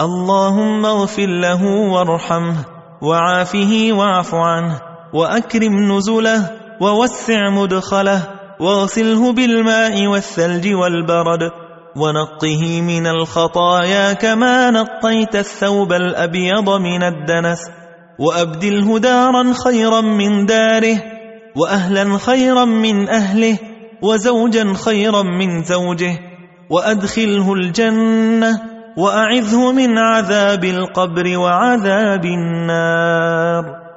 اللهم اغفر له وارحمه وعافه واعف عنه وأكرم نزله ووسع مدخله واغسله بالماء والثلج والبرد ونقه من الخطايا كما نقيت الثوب الأبيض من الدنس وأبدله دارا خيرا من داره وأهلا خيرا من أهله وزوجا خيرا من زوجه وأدخله الجنة وأعذه من عذاب القبر وعذاب النار